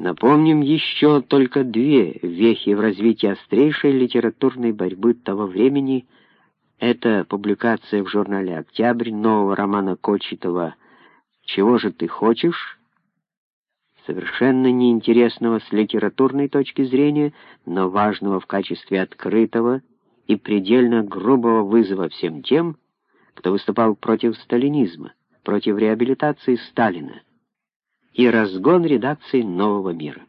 Напомним еще только две вехи в развитии острейшей литературной борьбы того времени. Это публикация в журнале «Октябрь» нового романа Кочетова «Чего же ты хочешь?» совершенно неинтересного с литературной точки зрения, но важного в качестве открытого и предельно грубого вызова всем тем, кто выступал против сталинизма, против реабилитации Сталина и разгон редакции «Нового мира».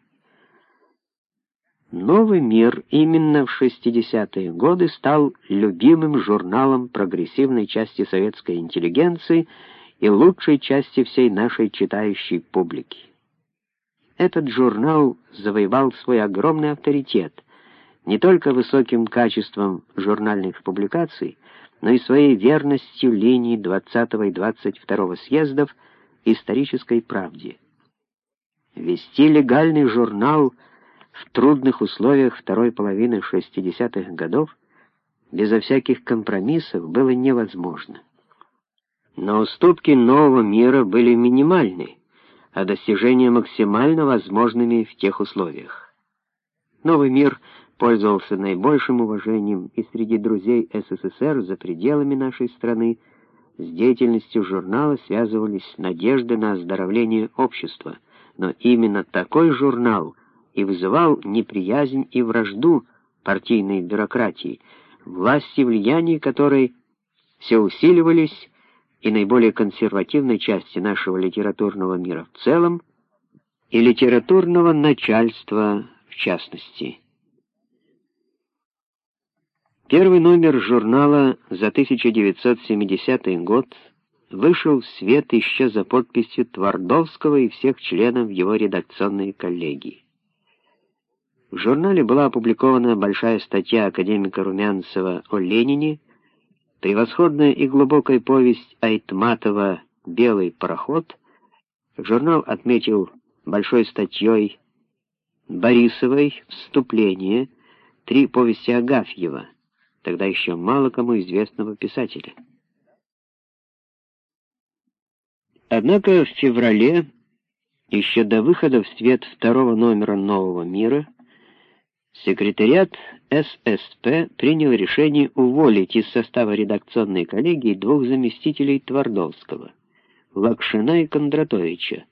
«Новый мир» именно в 60-е годы стал любимым журналом прогрессивной части советской интеллигенции и лучшей части всей нашей читающей публики. Этот журнал завоевал свой огромный авторитет не только высоким качеством журнальных публикаций, но и своей верностью линии 20 и 22 съездов исторической правде. Вести легальный журнал в трудных условиях второй половины 60-х годов безо всяких компромиссов было невозможно. Но уступки нового мира были минимальны, а достижения максимально возможными в тех условиях. Новый мир пользовался наибольшим уважением и среди друзей СССР за пределами нашей страны, с деятельностью журнала связывались надежды на оздоровление общества — но именно такой журнал и вызывал неприязнь и вражду партийной бюрократии, власти влияния которой все усиливались и наиболее консервативной части нашего литературного мира в целом, и литературного начальства в частности. Первый номер журнала за 1970 год вышел в свет еще за подписью Твардовского и всех членов его редакционной коллегии. В журнале была опубликована большая статья академика Румянцева о Ленине, превосходная и глубокая повесть Айтматова «Белый пароход». Журнал отметил большой статьей Борисовой «Вступление», три повести Агафьева, тогда еще мало кому известного писателя. Однако в феврале, еще до выхода в свет второго номера «Нового мира», секретариат ССП принял решение уволить из состава редакционной коллегии двух заместителей Твардовского, Лакшина и Кондратовича,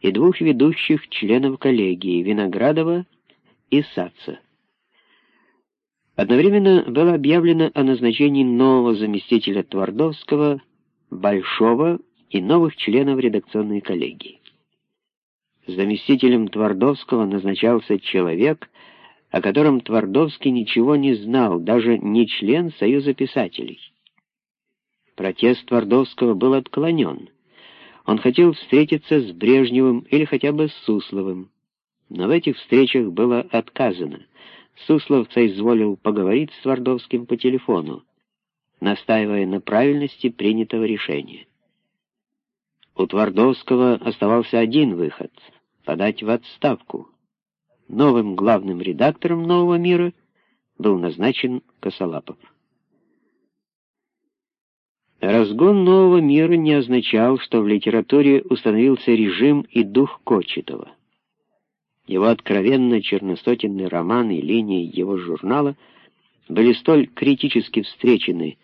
и двух ведущих членов коллегии, Виноградова и Саца. Одновременно было объявлено о назначении нового заместителя Твардовского, Большого и новых членов редакционной коллегии. Заместителем Твардовского назначался человек, о котором Твардовский ничего не знал, даже не член Союза писателей. Протест Твардовского был отклонен. Он хотел встретиться с Брежневым или хотя бы с Сусловым, но в этих встречах было отказано. Суслов соизволил поговорить с Твардовским по телефону, настаивая на правильности принятого решения. У Твардовского оставался один выход — подать в отставку. Новым главным редактором «Нового мира» был назначен Косолапов. Разгон нового мира не означал, что в литературе установился режим и дух Кочетова. Его откровенно черностотенный роман и линии его журнала были столь критически встречены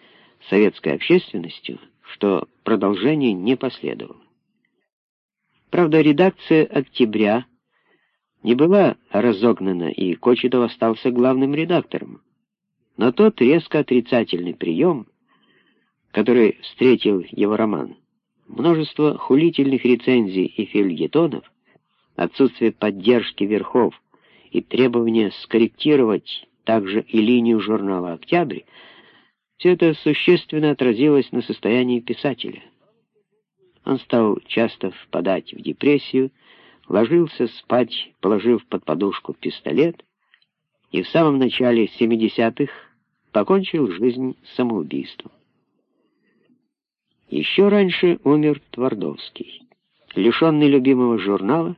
советской общественностью, что продолжение не последовало. Правда, редакция «Октября» не была разогнана, и Кочетов остался главным редактором. Но тот резко отрицательный прием, который встретил его роман, множество хулительных рецензий и фильетонов, отсутствие поддержки верхов и требование скорректировать также и линию журнала «Октябрь», все это существенно отразилось на состоянии писателя. Он стал часто впадать в депрессию, ложился спать, положив под подушку пистолет, и в самом начале 70-х покончил жизнь самоубийством. Еще раньше умер Твардовский. Лишенный любимого журнала,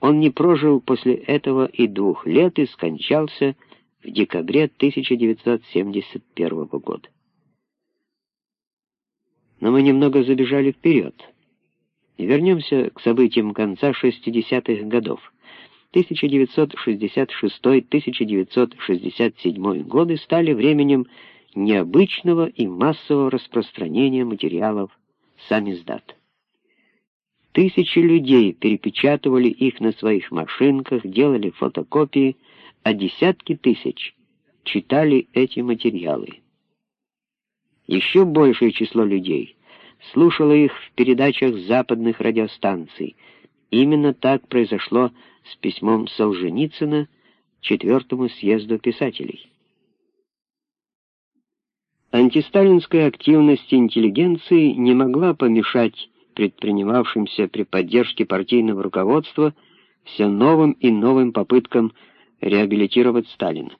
он не прожил после этого и двух лет и скончался в декабре 1971 года. Но мы немного забежали вперед. Вернемся к событиям конца 60-х годов. 1966-1967 годы стали временем необычного и массового распространения материалов самиздат. Тысячи людей перепечатывали их на своих машинках, делали фотокопии, а десятки тысяч читали эти материалы. Еще большее число людей слушало их в передачах западных радиостанций. Именно так произошло с письмом Солженицына Четвертому съезду писателей. Антисталинская активность интеллигенции не могла помешать предпринимавшимся при поддержке партийного руководства все новым и новым попыткам реабилитировать Сталина.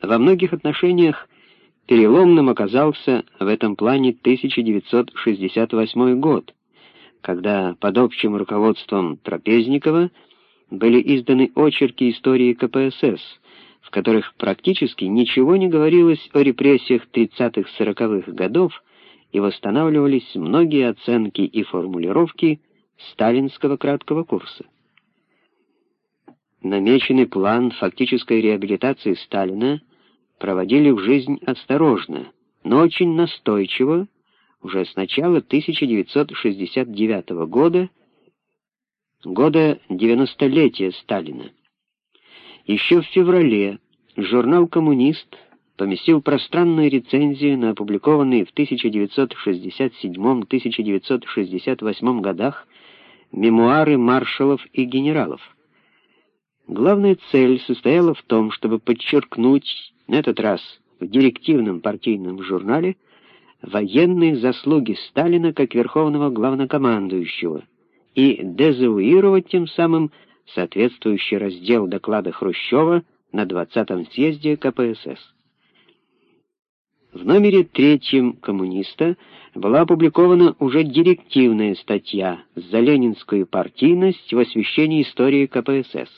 Во многих отношениях переломным оказался в этом плане 1968 год, когда под общим руководством Трапезникова были изданы очерки истории КПСС, в которых практически ничего не говорилось о репрессиях 30-40-х годов и восстанавливались многие оценки и формулировки сталинского краткого курса. Намеченный план фактической реабилитации Сталина проводили в жизнь осторожно, но очень настойчиво уже с начала 1969 года, года 90-летия Сталина. Еще в феврале журнал «Коммунист» поместил пространную рецензию на опубликованные в 1967-1968 годах мемуары маршалов и генералов. Главная цель состояла в том, чтобы подчеркнуть, на этот раз в директивном партийном журнале, военные заслуги Сталина как верховного главнокомандующего и дезавуировать тем самым соответствующий раздел доклада Хрущева на 20-м съезде КПСС. В номере третьем «Коммуниста» была опубликована уже директивная статья «За ленинскую партийность в освещении истории КПСС».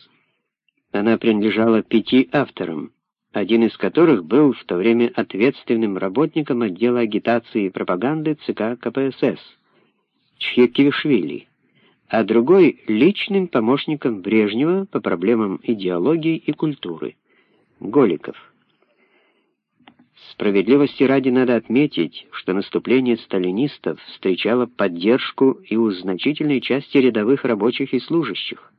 Она принадлежала пяти авторам, один из которых был в то время ответственным работником отдела агитации и пропаганды ЦК КПСС, Чхекивишвили, а другой — личным помощником Брежнева по проблемам идеологии и культуры, Голиков. Справедливости ради надо отметить, что наступление сталинистов встречало поддержку и у значительной части рядовых рабочих и служащих.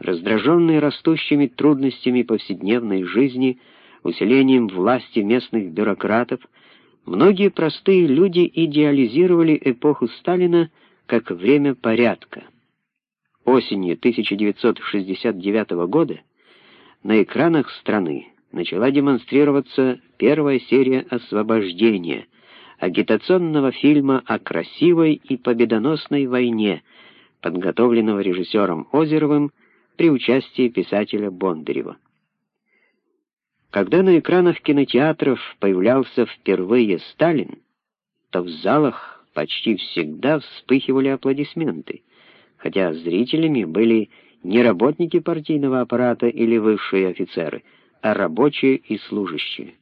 Раздраженные растущими трудностями повседневной жизни, усилением власти местных бюрократов, многие простые люди идеализировали эпоху Сталина как время порядка. Осенью 1969 года на экранах страны начала демонстрироваться первая серия «Освобождения», агитационного фильма о красивой и победоносной войне, подготовленного режиссером Озеровым при участии писателя Бондарева. Когда на экранах кинотеатров появлялся впервые Сталин, то в залах почти всегда вспыхивали аплодисменты, хотя зрителями были не работники партийного аппарата или высшие офицеры, а рабочие и служащие.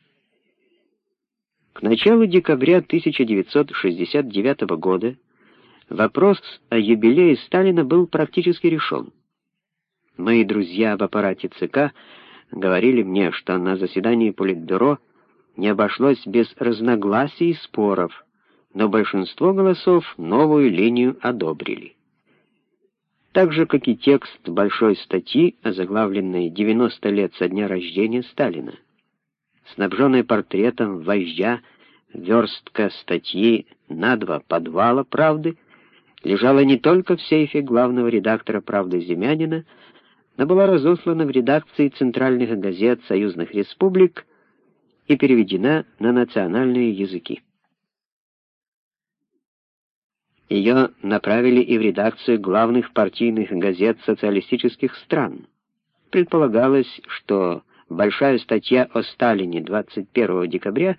К началу декабря 1969 года вопрос о юбилее Сталина был практически решен. Мои друзья в аппарате ЦК говорили мне, что на заседании Политбюро не обошлось без разногласий и споров, но большинство голосов новую линию одобрили. Так же, как и текст большой статьи, озаглавленной «90 лет со дня рождения Сталина». Снабженная портретом вождя, верстка статьи на два подвала «Правды» лежала не только в сейфе главного редактора «Правды» Земянина, но была разослана в редакции центральных газет союзных республик и переведена на национальные языки. Ее направили и в редакцию главных партийных газет социалистических стран. Предполагалось, что большая статья о Сталине 21 декабря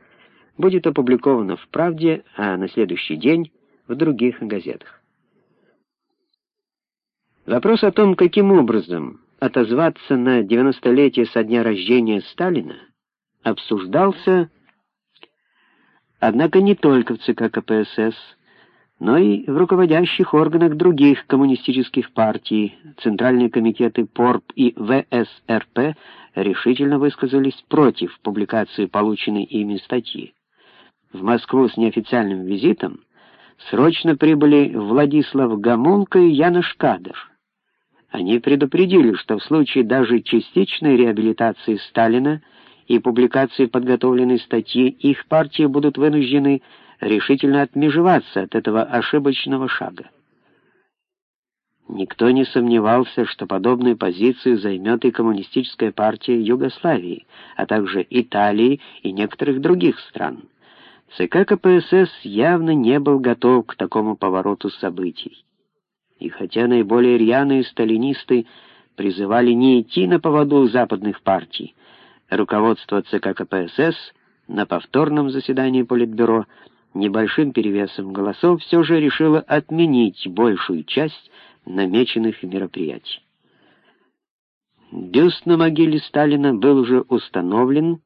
будет опубликована в «Правде», а на следующий день в других газетах. Вопрос о том, каким образом отозваться на 90-летие со дня рождения Сталина, обсуждался, однако не только в ЦК КПСС, но и в руководящих органах других коммунистических партий, центральные комитеты ПОРП и ВСРП решительно высказались против публикации полученной ими статьи. В Москву с неофициальным визитом срочно прибыли Владислав Гомунко и Янош Кадр. Они предупредили, что в случае даже частичной реабилитации Сталина и публикации подготовленной статьи их партии будут вынуждены решительно отмежеваться от этого ошибочного шага. Никто не сомневался, что подобную позицию займет и Коммунистическая партия Югославии, а также Италии и некоторых других стран. ЦК КПСС явно не был готов к такому повороту событий. И хотя наиболее рьяные сталинисты призывали не идти на поводу западных партий, руководство ЦК КПСС на повторном заседании Политбюро небольшим перевесом голосов все же решило отменить большую часть намеченных мероприятий. Бюст на могиле Сталина был уже установлен,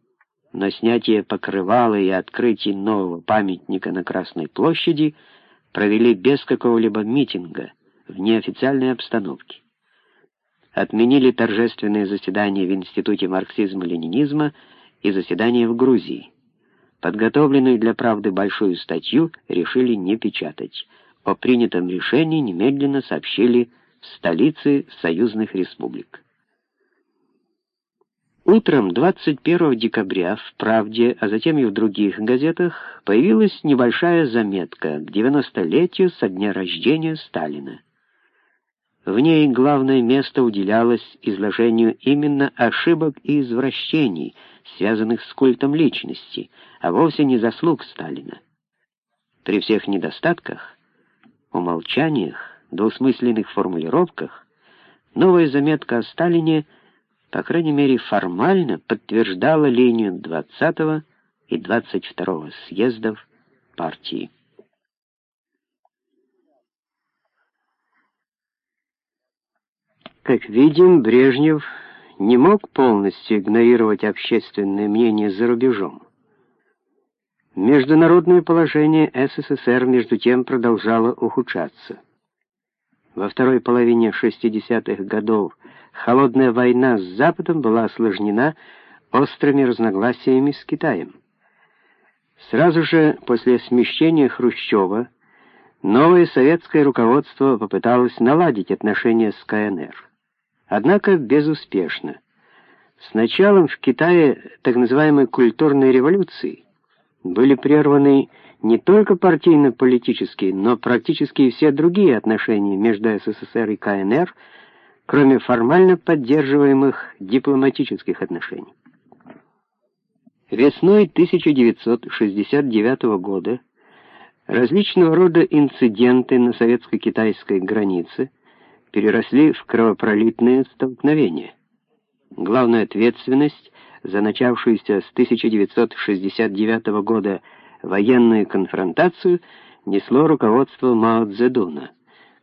но снятие покрывала и открытие нового памятника на Красной площади провели без какого-либо митинга, в неофициальной обстановке. Отменили торжественное заседание в Институте марксизма-ленинизма и заседание в Грузии. Подготовленную для правды большую статью решили не печатать. О принятом решении немедленно сообщили в столице союзных республик. Утром 21 декабря в «Правде», а затем и в других газетах появилась небольшая заметка к 90-летию со дня рождения Сталина. В ней главное место уделялось изложению именно ошибок и извращений, связанных с культом личности, а вовсе не заслуг Сталина. При всех недостатках, умолчаниях, двусмысленных формулировках, новая заметка о Сталине, по крайней мере формально, подтверждала линию 20 и 22 съездов партии. Как видим, Брежнев не мог полностью игнорировать общественное мнение за рубежом. Международное положение СССР между тем продолжало ухудшаться. Во второй половине 60-х годов холодная война с Западом была осложнена острыми разногласиями с Китаем. Сразу же после смещения Хрущева новое советское руководство попыталось наладить отношения с КНР однако безуспешно. С началом в Китае так называемой культурной революции были прерваны не только партийно-политические, но практически все другие отношения между СССР и КНР, кроме формально поддерживаемых дипломатических отношений. Весной 1969 года различного рода инциденты на советско-китайской границе – переросли в кровопролитные столкновения. Главная ответственность за начавшуюся с 1969 года военную конфронтацию несло руководство Мао Цзэдуна,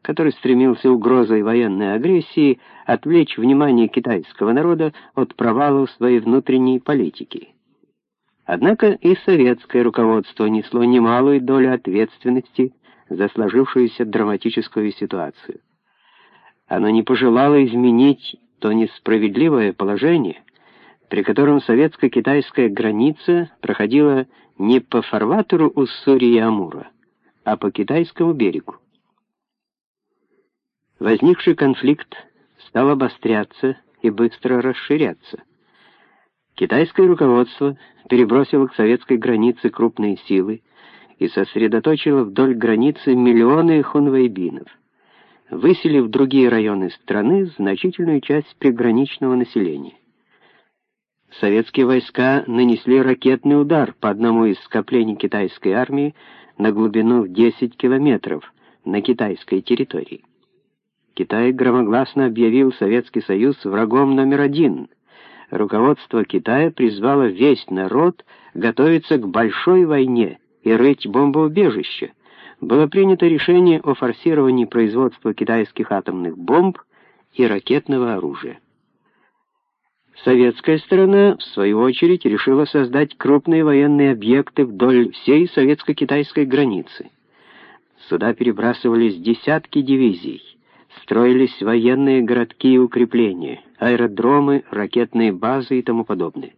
который стремился угрозой военной агрессии отвлечь внимание китайского народа от провалов своей внутренней политики. Однако и советское руководство несло немалую долю ответственности за сложившуюся драматическую ситуацию. Она не пожелала изменить то несправедливое положение, при котором советско-китайская граница проходила не по фарватеру Уссури и Амура, а по китайскому берегу. Возникший конфликт стал обостряться и быстро расширяться. Китайское руководство перебросило к советской границе крупные силы и сосредоточило вдоль границы миллионы хунвейбинов выселив в другие районы страны значительную часть приграничного населения. Советские войска нанесли ракетный удар по одному из скоплений китайской армии на глубину в 10 километров на китайской территории. Китай громогласно объявил Советский Союз врагом номер один. Руководство Китая призвало весь народ готовиться к большой войне и рыть бомбоубежища, было принято решение о форсировании производства китайских атомных бомб и ракетного оружия. Советская сторона, в свою очередь, решила создать крупные военные объекты вдоль всей советско-китайской границы. Сюда перебрасывались десятки дивизий, строились военные городки и укрепления, аэродромы, ракетные базы и тому подобное.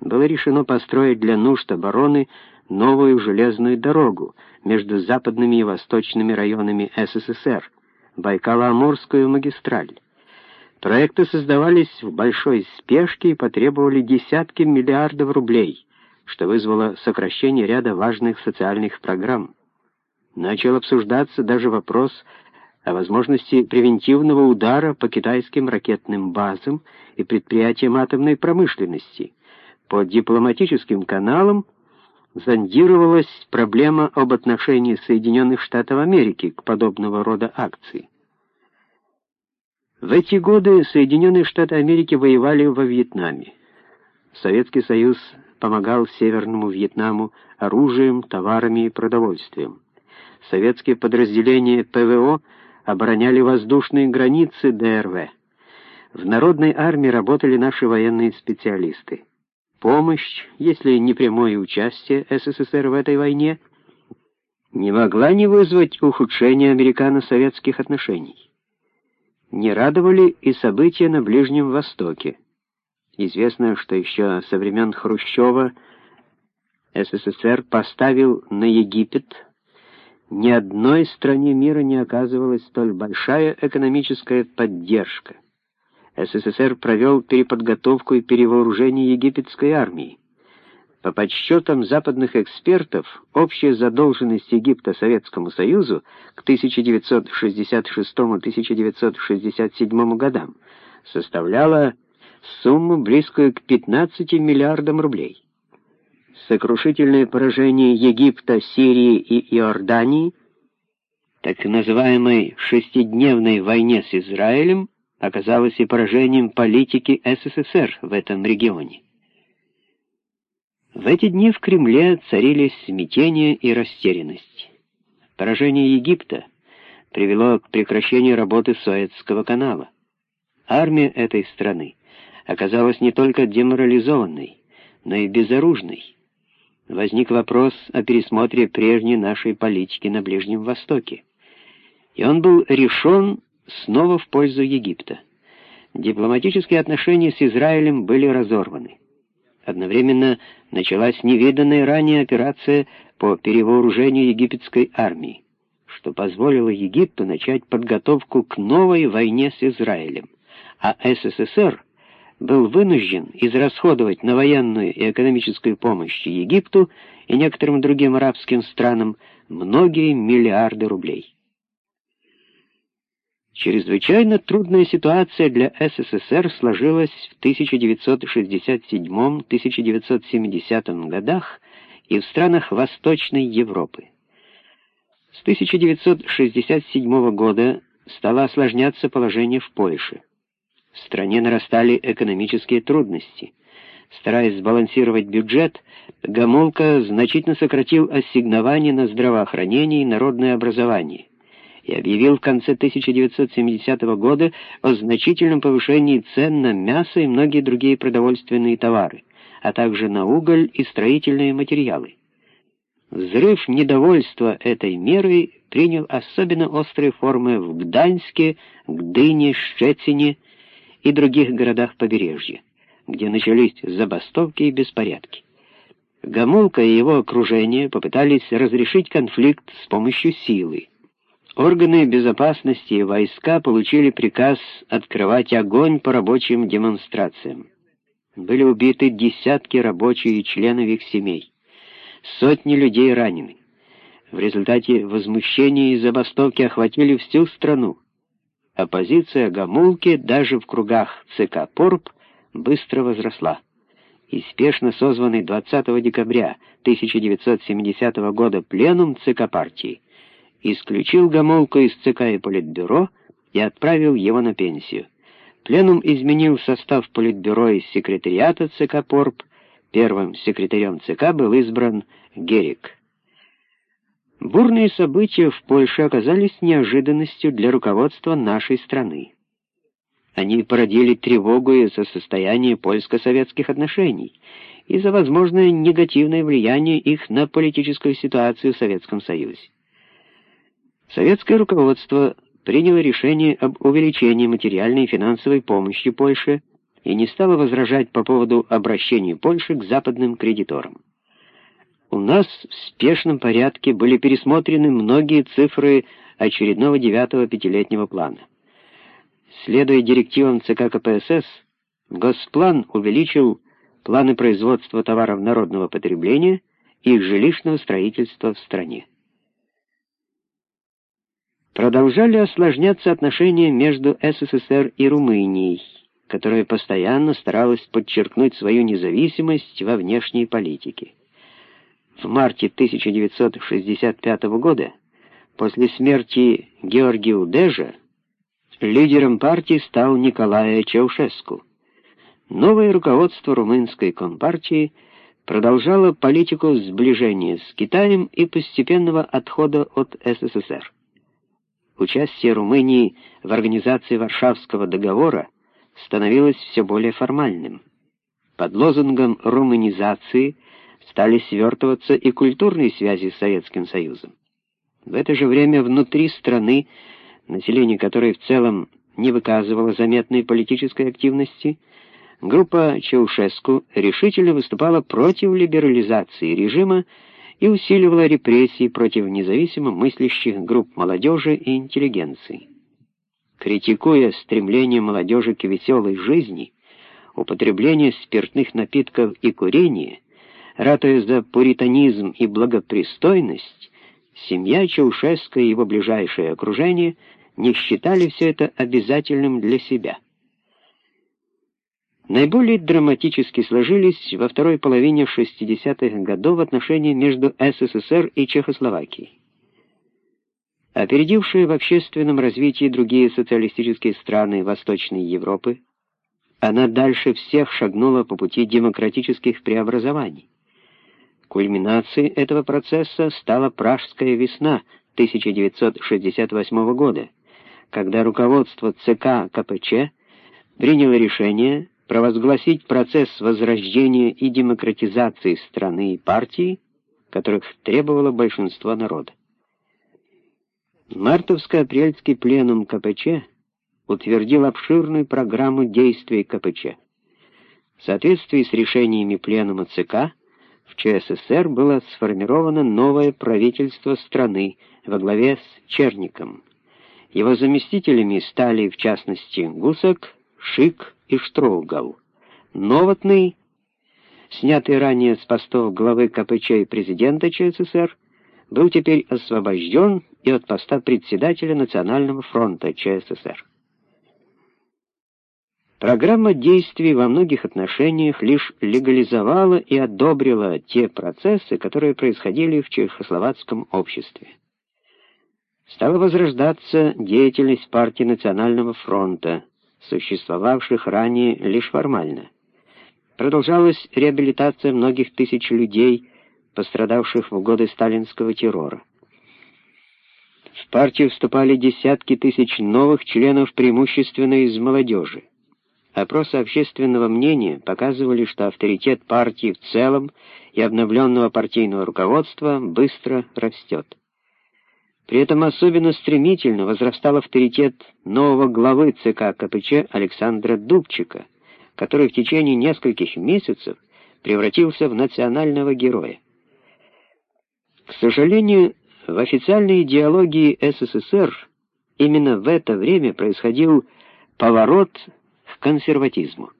Было решено построить для нужд обороны новую железную дорогу между западными и восточными районами СССР, Байкало-Амурскую магистраль. Проекты создавались в большой спешке и потребовали десятки миллиардов рублей, что вызвало сокращение ряда важных социальных программ. Начал обсуждаться даже вопрос о возможности превентивного удара по китайским ракетным базам и предприятиям атомной промышленности. По дипломатическим каналам зондировалась проблема об отношении Соединенных Штатов Америки к подобного рода акции. В эти годы Соединенные Штаты Америки воевали во Вьетнаме. Советский Союз помогал Северному Вьетнаму оружием, товарами и продовольствием. Советские подразделения ПВО обороняли воздушные границы ДРВ. В Народной армии работали наши военные специалисты. Помощь, если не прямое участие СССР в этой войне, не могла не вызвать ухудшения американо-советских отношений. Не радовали и события на Ближнем Востоке. Известно, что еще со времен Хрущева СССР поставил на Египет, ни одной стране мира не оказывалась столь большая экономическая поддержка. СССР провел переподготовку и перевооружение египетской армии. По подсчетам западных экспертов, общая задолженность Египта Советскому Союзу к 1966-1967 годам составляла сумму, близкую к 15 миллиардам рублей. Сокрушительное поражение Египта, Сирии и Иордании, так называемой шестидневной войне с Израилем, оказалось и поражением политики СССР в этом регионе. В эти дни в Кремле царили смятение и растерянность. Поражение Египта привело к прекращению работы Суэцкого канала. Армия этой страны оказалась не только деморализованной, но и безоружной. Возник вопрос о пересмотре прежней нашей политики на Ближнем Востоке. И он был решен снова в пользу Египта. Дипломатические отношения с Израилем были разорваны. Одновременно началась невиданная ранее операция по перевооружению египетской армии, что позволило Египту начать подготовку к новой войне с Израилем, а СССР был вынужден израсходовать на военную и экономическую помощь Египту и некоторым другим арабским странам многие миллиарды рублей. Чрезвычайно трудная ситуация для СССР сложилась в 1967-1970 годах и в странах Восточной Европы. С 1967 года стало осложняться положение в Польше. В стране нарастали экономические трудности. Стараясь сбалансировать бюджет, Гомолка значительно сократил ассигнования на здравоохранение и народное образование и объявил в конце 1970 года о значительном повышении цен на мясо и многие другие продовольственные товары, а также на уголь и строительные материалы. Взрыв недовольства этой мерой принял особенно острые формы в Гданьске, Гдыне, Щецине и других городах побережья, где начались забастовки и беспорядки. Гомолка и его окружение попытались разрешить конфликт с помощью силы. Органы безопасности и войска получили приказ открывать огонь по рабочим демонстрациям. Были убиты десятки рабочих и членов их семей. Сотни людей ранены. В результате возмущения и забастовки охватили всю страну. Оппозиция Гамулки даже в кругах ЦК Порп быстро возросла. И спешно созванный 20 декабря 1970 года пленум ЦК партии исключил Гомолку из ЦК и Политбюро и отправил его на пенсию. Пленум изменил состав Политбюро из секретариата ЦК Порп. Первым секретарем ЦК был избран Герик. Бурные события в Польше оказались неожиданностью для руководства нашей страны. Они породили тревогу из-за состояния польско-советских отношений и за возможное негативное влияние их на политическую ситуацию в Советском Союзе. Советское руководство приняло решение об увеличении материальной и финансовой помощи Польше и не стало возражать по поводу обращения Польши к западным кредиторам. У нас в спешном порядке были пересмотрены многие цифры очередного девятого пятилетнего плана. Следуя директивам ЦК КПСС, Госплан увеличил планы производства товаров народного потребления и жилищного строительства в стране. Продолжали осложняться отношения между СССР и Румынией, которая постоянно старалась подчеркнуть свою независимость во внешней политике. В марте 1965 года, после смерти Георгия Удежа, лидером партии стал Николай Чаушеску. Новое руководство румынской компартии продолжало политику сближения с Китаем и постепенного отхода от СССР. Участие Румынии в организации Варшавского договора становилось все более формальным. Под лозунгом румынизации стали свертываться и культурные связи с Советским Союзом. В это же время внутри страны, население которой в целом не выказывало заметной политической активности, группа Чаушеску решительно выступала против либерализации режима и усиливала репрессии против независимо мыслящих групп молодежи и интеллигенции. Критикуя стремление молодежи к веселой жизни, употребление спиртных напитков и курение, ратуя за пуританизм и благопристойность, семья Чаушеско и его ближайшее окружение не считали все это обязательным для себя. Наиболее драматически сложились во второй половине 60-х годов отношения между СССР и Чехословакией. Опередившие в общественном развитии другие социалистические страны Восточной Европы, она дальше всех шагнула по пути демократических преобразований. Кульминацией этого процесса стала Пражская весна 1968 года, когда руководство ЦК КПЧ приняло решение провозгласить процесс возрождения и демократизации страны и партии, которых требовало большинство народа. Мартовско-апрельский пленум КПЧ утвердил обширную программу действий КПЧ. В соответствии с решениями пленума ЦК в ЧССР было сформировано новое правительство страны во главе с Черником. Его заместителями стали, в частности, Гусак, Шик и Штроугал. Новотный, снятый ранее с постов главы КПЧ и президента ЧССР, был теперь освобожден и от поста председателя Национального фронта ЧССР. Программа действий во многих отношениях лишь легализовала и одобрила те процессы, которые происходили в чехословацком обществе. Стала возрождаться деятельность партии Национального фронта, существовавших ранее лишь формально. Продолжалась реабилитация многих тысяч людей, пострадавших в годы сталинского террора. В партию вступали десятки тысяч новых членов преимущественно из молодежи. Опросы общественного мнения показывали, что авторитет партии в целом и обновленного партийного руководства быстро растет. При этом особенно стремительно возрастал авторитет нового главы ЦК КПЧ Александра Дубчика, который в течение нескольких месяцев превратился в национального героя. К сожалению, в официальной идеологии СССР именно в это время происходил поворот к консерватизму.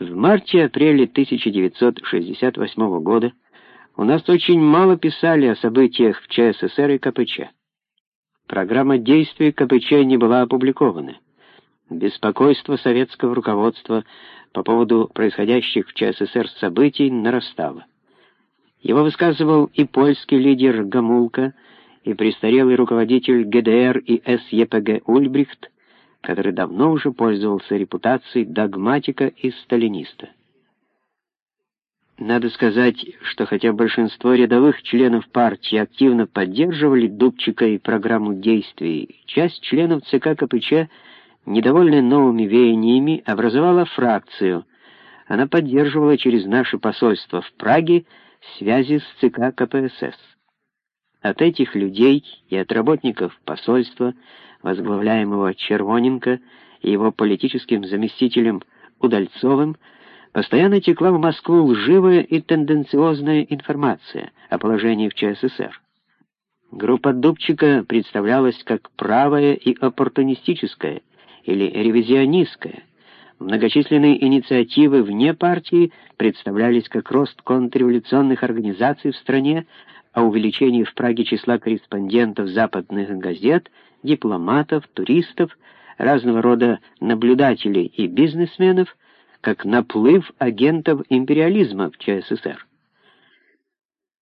В марте-апреле 1968 года у нас очень мало писали о событиях в ЧССР и КПЧ. Программа действий КПЧ не была опубликована. Беспокойство советского руководства по поводу происходящих в ЧССР событий нарастало. Его высказывал и польский лидер Гамулка, и престарелый руководитель ГДР и СЕПГ Ульбрихт, который давно уже пользовался репутацией догматика и сталиниста. Надо сказать, что хотя большинство рядовых членов партии активно поддерживали Дубчика и программу действий, часть членов ЦК КПЧ, недовольная новыми веяниями, образовала фракцию. Она поддерживала через наше посольство в Праге связи с ЦК КПСС. От этих людей и от работников посольства, возглавляемого Червоненко и его политическим заместителем Удальцовым, постоянно текла в Москву лживая и тенденциозная информация о положении в ЧССР. Группа Дубчика представлялась как правая и оппортунистическая или ревизионистская. Многочисленные инициативы вне партии представлялись как рост контрреволюционных организаций в стране, о увеличении в Праге числа корреспондентов западных газет, дипломатов, туристов, разного рода наблюдателей и бизнесменов, как наплыв агентов империализма в ЧССР.